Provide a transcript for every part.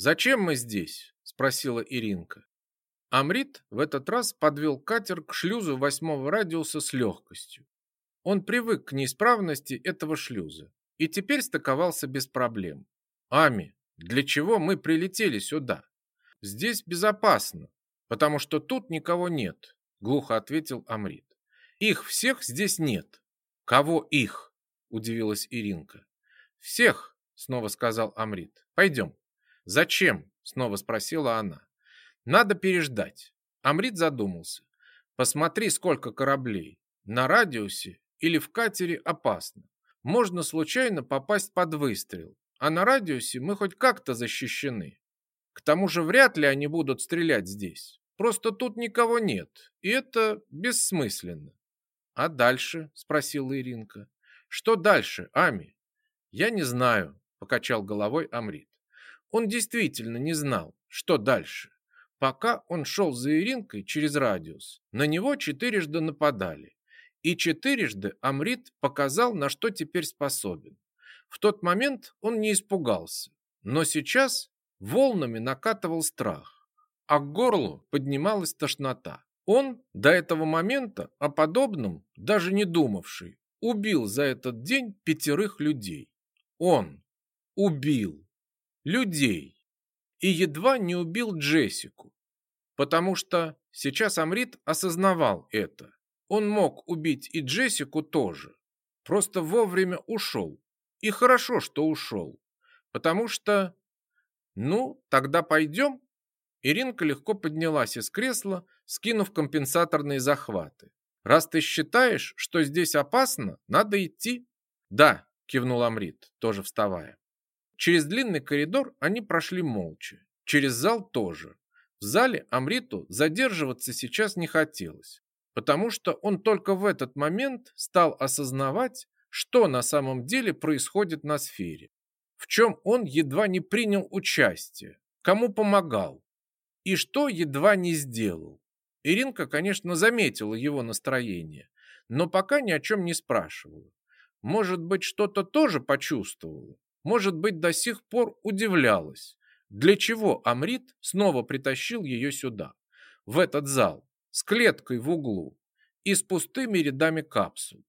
«Зачем мы здесь?» – спросила Иринка. Амрит в этот раз подвел катер к шлюзу восьмого радиуса с легкостью. Он привык к неисправности этого шлюза и теперь стыковался без проблем. «Ами, для чего мы прилетели сюда? Здесь безопасно, потому что тут никого нет», – глухо ответил Амрит. «Их всех здесь нет». «Кого их?» – удивилась Иринка. «Всех», – снова сказал Амрит. «Пойдем». «Зачем?» – снова спросила она. «Надо переждать». Амрит задумался. «Посмотри, сколько кораблей. На радиусе или в катере опасно. Можно случайно попасть под выстрел, а на радиусе мы хоть как-то защищены. К тому же вряд ли они будут стрелять здесь. Просто тут никого нет, и это бессмысленно. А дальше? спросила Иринка. Что дальше, Ами? Я не знаю, покачал головой Амрит. Он действительно не знал, что дальше. Пока он шел за Иринкой через радиус, на него четырежды нападали. И четырежды Амрит показал, на что теперь способен. В тот момент он не испугался, но сейчас волнами накатывал страх, а к горлу поднималась тошнота. Он, до этого момента о подобном даже не думавший, убил за этот день пятерых людей. Он убил людей и едва не убил Джессику, потому что сейчас Амрит осознавал это. Он мог убить и Джессику тоже, просто вовремя ушел. И хорошо, что ушел, потому что... Ну, тогда пойдем? Иринка легко поднялась из кресла, скинув компенсаторные захваты. Раз ты считаешь, что здесь опасно, надо идти. Да, кивнул Амрит, тоже вставая. Через длинный коридор они прошли молча. Через зал тоже. В зале Амриту задерживаться сейчас не хотелось, потому что он только в этот момент стал осознавать, что на самом деле происходит на сфере, в чем он едва не принял участие, кому помогал и что едва не сделал. Иринка, конечно, заметила его настроение, но пока ни о чем не спрашивала. Может быть, что-то тоже почувствовала, может быть, до сих пор удивлялась, для чего Амрит снова притащил ее сюда, в этот зал, с клеткой в углу и с пустыми рядами капсул.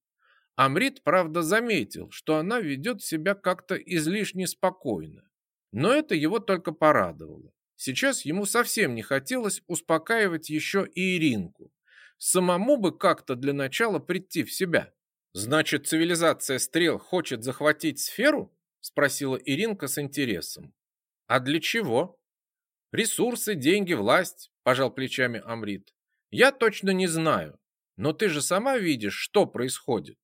Амрит, правда, заметил, что она ведет себя как-то излишне спокойно, но это его только порадовало. Сейчас ему совсем не хотелось успокаивать еще и Иринку. Самому бы как-то для начала прийти в себя. Значит, цивилизация стрел хочет захватить сферу? Спросила Иринка с интересом. А для чего? Ресурсы, деньги, власть, пожал плечами Амрит. Я точно не знаю, но ты же сама видишь, что происходит.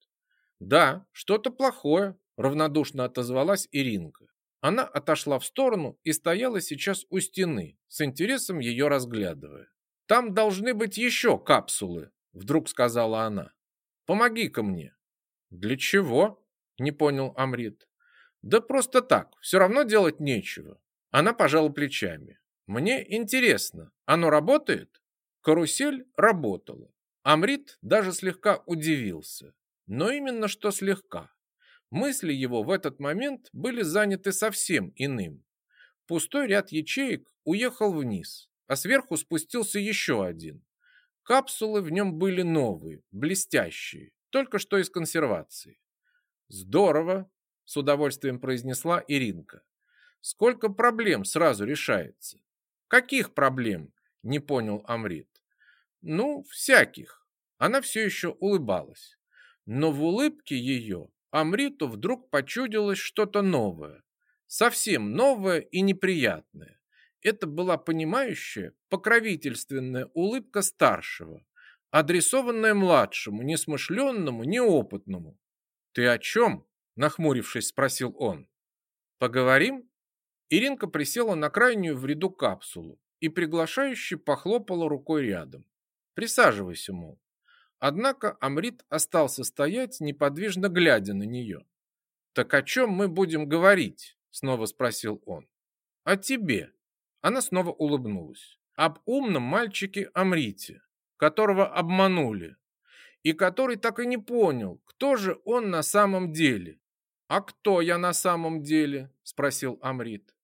Да, что-то плохое, равнодушно отозвалась Иринка. Она отошла в сторону и стояла сейчас у стены, с интересом ее разглядывая. «Там должны быть еще капсулы», — вдруг сказала она. «Помоги-ка мне». «Для чего?» — не понял Амрит. «Да просто так, все равно делать нечего». Она пожала плечами. «Мне интересно, оно работает?» Карусель работала. Амрит даже слегка удивился. Но именно что слегка. Мысли его в этот момент были заняты совсем иным. Пустой ряд ячеек уехал вниз, а сверху спустился еще один. Капсулы в нем были новые, блестящие, только что из консервации. «Здорово!» – с удовольствием произнесла Иринка. «Сколько проблем сразу решается?» «Каких проблем?» – не понял Амрит. «Ну, всяких». Она все еще улыбалась. Но в улыбке ее Амриту вдруг почудилось что-то новое, совсем новое и неприятное. Это была понимающая, покровительственная улыбка старшего, адресованная младшему, несмышленному, неопытному. «Ты о чем?» – нахмурившись, спросил он. «Поговорим?» Иринка присела на крайнюю в ряду капсулу и приглашающе похлопала рукой рядом. «Присаживайся, мол». Однако Амрит остался стоять, неподвижно глядя на нее. «Так о чем мы будем говорить?» – снова спросил он. «О тебе». Она снова улыбнулась. «Об умном мальчике Амрите, которого обманули, и который так и не понял, кто же он на самом деле». «А кто я на самом деле?» – спросил Амрит.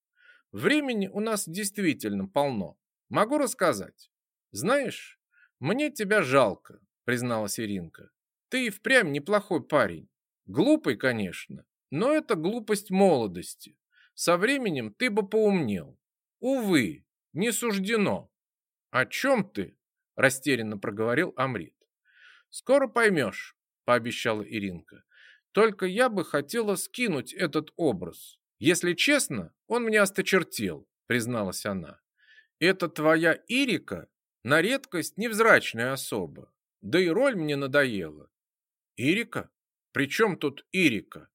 Времени у нас действительно полно. Могу рассказать. Знаешь, мне тебя жалко, призналась Иринка. Ты и впрямь неплохой парень. Глупый, конечно, но это глупость молодости. Со временем ты бы поумнел. Увы, не суждено. О чем ты? Растерянно проговорил Амрит. Скоро поймешь, пообещала Иринка. Только я бы хотела скинуть этот образ. Если честно, он мне осточертел, призналась она. Это твоя Ирика на редкость невзрачная особа. Да и роль мне надоела. Ирика? При чем тут Ирика?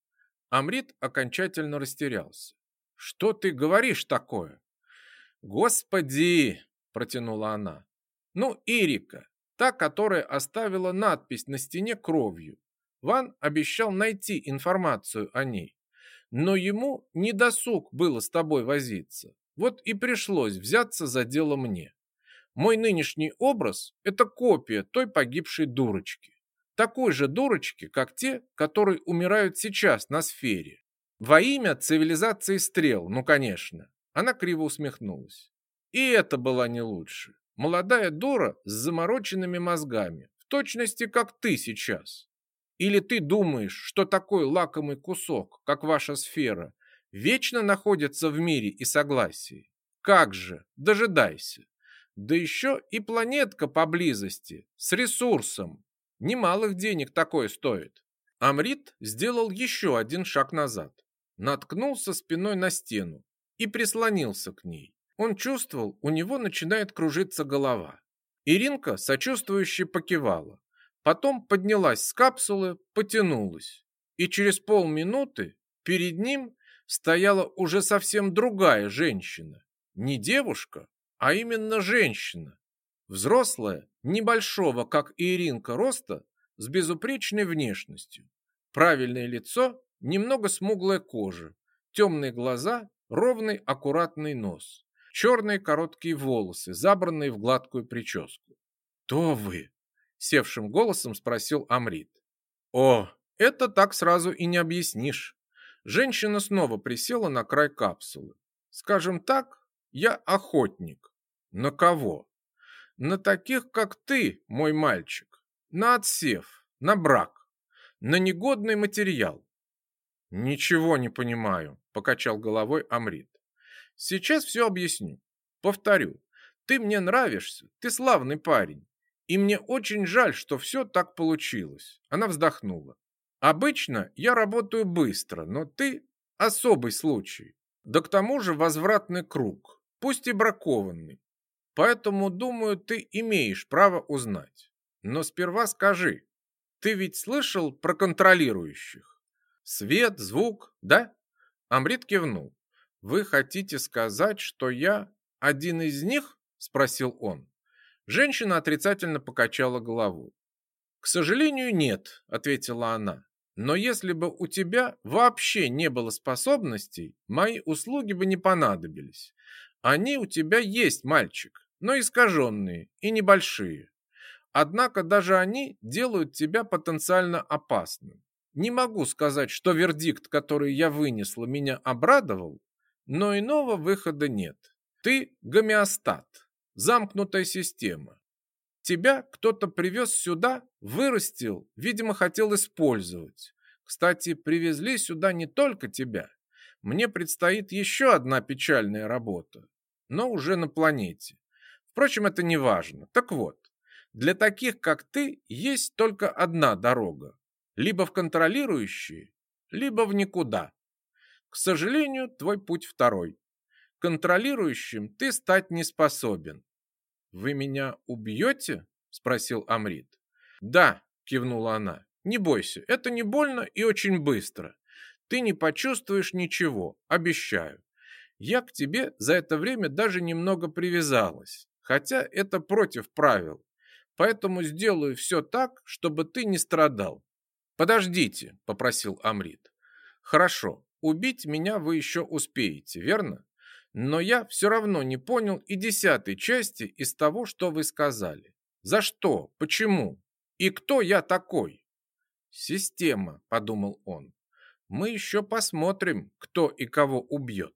Амрит окончательно растерялся. Что ты говоришь такое? Господи, протянула она. Ну, Ирика, та, которая оставила надпись на стене кровью. Ван обещал найти информацию о ней. Но ему не досуг было с тобой возиться. Вот и пришлось взяться за дело мне. Мой нынешний образ – это копия той погибшей дурочки. Такой же дурочки, как те, которые умирают сейчас на сфере. Во имя цивилизации стрел, ну конечно. Она криво усмехнулась. И это была не лучше. Молодая дура с замороченными мозгами, в точности как ты сейчас. Или ты думаешь, что такой лакомый кусок, как ваша сфера, вечно находится в мире и согласии? Как же, дожидайся. Да еще и планетка поблизости, с ресурсом. Немалых денег такое стоит. Амрит сделал еще один шаг назад, наткнулся спиной на стену и прислонился к ней. Он чувствовал, у него начинает кружиться голова. Иринка сочувствующе покивала. Потом поднялась с капсулы, потянулась. И через полминуты перед ним стояла уже совсем другая женщина. Не девушка, а именно женщина. Взрослая, небольшого, как Иринка, роста, с безупречной внешностью. Правильное лицо, немного смуглая кожа, темные глаза, ровный аккуратный нос черные короткие волосы, забранные в гладкую прическу. «Кто вы?» — севшим голосом спросил Амрит. «О, это так сразу и не объяснишь». Женщина снова присела на край капсулы. «Скажем так, я охотник». «На кого?» «На таких, как ты, мой мальчик. На отсев, на брак, на негодный материал». «Ничего не понимаю», — покачал головой Амрит. Сейчас все объясню. Повторю, ты мне нравишься, ты славный парень. И мне очень жаль, что все так получилось. Она вздохнула. Обычно я работаю быстро, но ты особый случай. Да к тому же возвратный круг, пусть и бракованный. Поэтому, думаю, ты имеешь право узнать. Но сперва скажи, ты ведь слышал про контролирующих? Свет, звук, да? Амрит кивнул. «Вы хотите сказать, что я один из них?» – спросил он. Женщина отрицательно покачала головой. «К сожалению, нет», – ответила она. «Но если бы у тебя вообще не было способностей, мои услуги бы не понадобились. Они у тебя есть, мальчик, но искаженные и небольшие. Однако даже они делают тебя потенциально опасным. Не могу сказать, что вердикт, который я вынесла, меня обрадовал, но иного выхода нет. Ты гомеостат, замкнутая система. Тебя кто-то привез сюда, вырастил, видимо, хотел использовать. Кстати, привезли сюда не только тебя. Мне предстоит еще одна печальная работа, но уже на планете. Впрочем, это не важно. Так вот, для таких, как ты, есть только одна дорога. Либо в контролирующие, либо в никуда. К сожалению, твой путь второй. Контролирующим ты стать не способен. Вы меня убьете? Спросил Амрит. Да, кивнула она. Не бойся, это не больно и очень быстро. Ты не почувствуешь ничего, обещаю. Я к тебе за это время даже немного привязалась, хотя это против правил. Поэтому сделаю все так, чтобы ты не страдал. Подождите, попросил Амрит. Хорошо, Убить меня вы еще успеете, верно? Но я все равно не понял и десятой части из того, что вы сказали. За что? Почему? И кто я такой? Система, подумал он. Мы еще посмотрим, кто и кого убьет.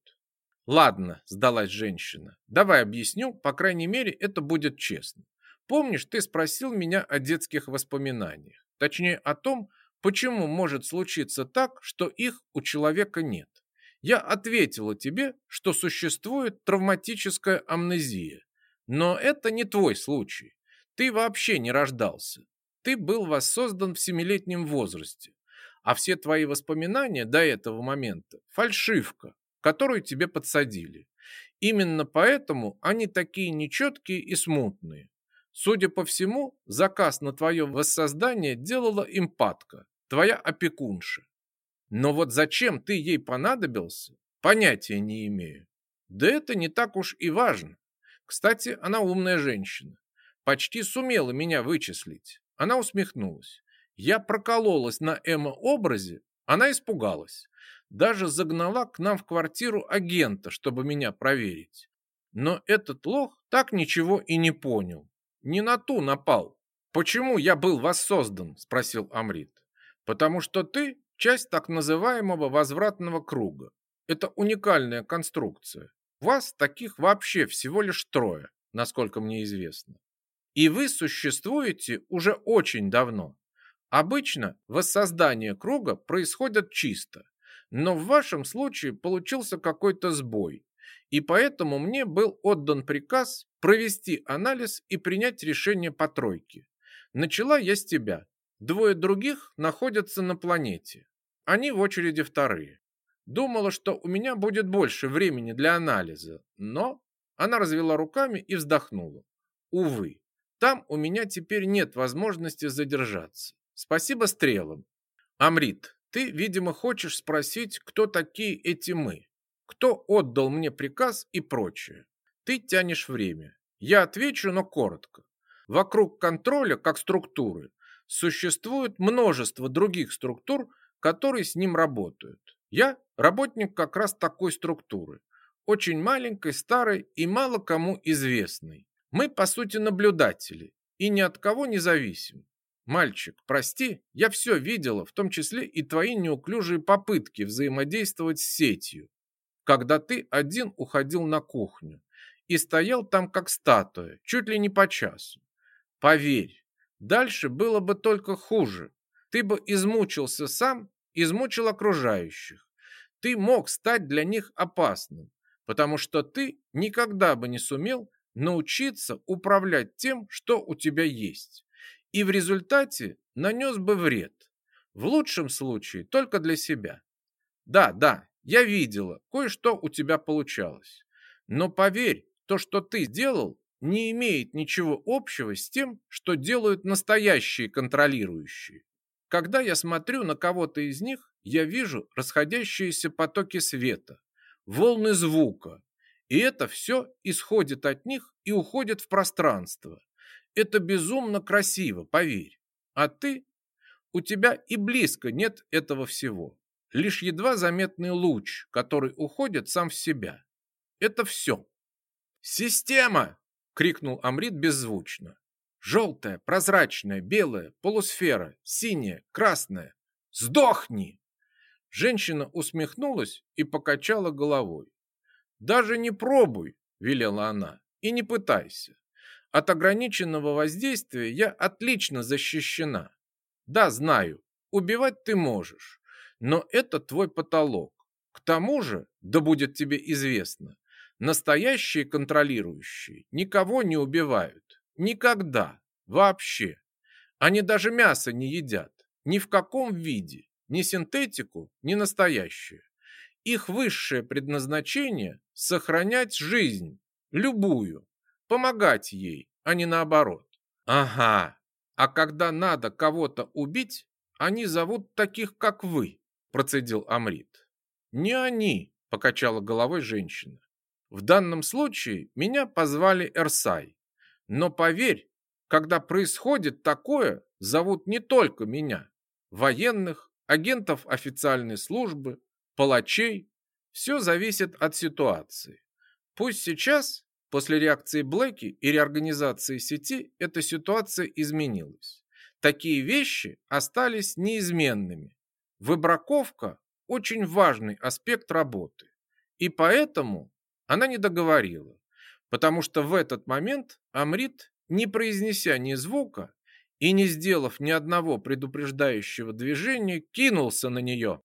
Ладно, сдалась женщина. Давай объясню, по крайней мере, это будет честно. Помнишь, ты спросил меня о детских воспоминаниях, точнее о том, почему может случиться так, что их у человека нет. Я ответила тебе, что существует травматическая амнезия. Но это не твой случай. Ты вообще не рождался. Ты был воссоздан в семилетнем возрасте. А все твои воспоминания до этого момента – фальшивка, которую тебе подсадили. Именно поэтому они такие нечеткие и смутные. Судя по всему, заказ на твое воссоздание делала импатка, твоя опекунша. Но вот зачем ты ей понадобился, понятия не имею. Да это не так уж и важно. Кстати, она умная женщина. Почти сумела меня вычислить. Она усмехнулась. Я прокололась на Эмма-образе, она испугалась. Даже загнала к нам в квартиру агента, чтобы меня проверить. Но этот лох так ничего и не понял. Не на ту напал. «Почему я был воссоздан?» – спросил Амрит. «Потому что ты часть так называемого возвратного круга. Это уникальная конструкция. Вас таких вообще всего лишь трое, насколько мне известно. И вы существуете уже очень давно. Обычно воссоздание круга происходит чисто, но в вашем случае получился какой-то сбой, и поэтому мне был отдан приказ провести анализ и принять решение по тройке. Начала я с тебя. Двое других находятся на планете. Они в очереди вторые. Думала, что у меня будет больше времени для анализа, но она развела руками и вздохнула. Увы, там у меня теперь нет возможности задержаться. Спасибо стрелам. Амрит, ты, видимо, хочешь спросить, кто такие эти мы? Кто отдал мне приказ и прочее? Ты тянешь время. Я отвечу, но коротко. Вокруг контроля, как структуры, существует множество других структур, которые с ним работают. Я работник как раз такой структуры. Очень маленькой, старой и мало кому известной. Мы, по сути, наблюдатели и ни от кого не зависим. Мальчик, прости, я все видела, в том числе и твои неуклюжие попытки взаимодействовать с сетью, когда ты один уходил на кухню и стоял там как статуя, чуть ли не по часу. Поверь, дальше было бы только хуже. Ты бы измучился сам, измучил окружающих. Ты мог стать для них опасным, потому что ты никогда бы не сумел научиться управлять тем, что у тебя есть и в результате нанес бы вред. В лучшем случае только для себя. Да, да, я видела, кое-что у тебя получалось. Но поверь, то, что ты сделал, не имеет ничего общего с тем, что делают настоящие контролирующие. Когда я смотрю на кого-то из них, я вижу расходящиеся потоки света, волны звука, и это все исходит от них и уходит в пространство. Это безумно красиво, поверь. А ты? У тебя и близко нет этого всего. Лишь едва заметный луч, который уходит сам в себя. Это все. «Система!» — крикнул Амрит беззвучно. «Желтая, прозрачная, белая, полусфера, синяя, красная. Сдохни!» Женщина усмехнулась и покачала головой. «Даже не пробуй!» — велела она. «И не пытайся. От ограниченного воздействия я отлично защищена. Да, знаю, убивать ты можешь, но это твой потолок. К тому же, да будет тебе известно, настоящие контролирующие никого не убивают. Никогда. Вообще. Они даже мясо не едят. Ни в каком виде. Ни синтетику, ни настоящее. Их высшее предназначение – сохранять жизнь. Любую помогать ей, а не наоборот. Ага, а когда надо кого-то убить, они зовут таких, как вы, процедил Амрит. Не они, покачала головой женщина. В данном случае меня позвали Эрсай. Но поверь, когда происходит такое, зовут не только меня. Военных, агентов официальной службы, палачей. Все зависит от ситуации. Пусть сейчас После реакции Блэки и реорганизации сети эта ситуация изменилась. Такие вещи остались неизменными. Выбраковка – очень важный аспект работы. И поэтому Она не договорила, потому что в этот момент Амрит, не произнеся ни звука и не сделав ни одного предупреждающего движения, кинулся на нее.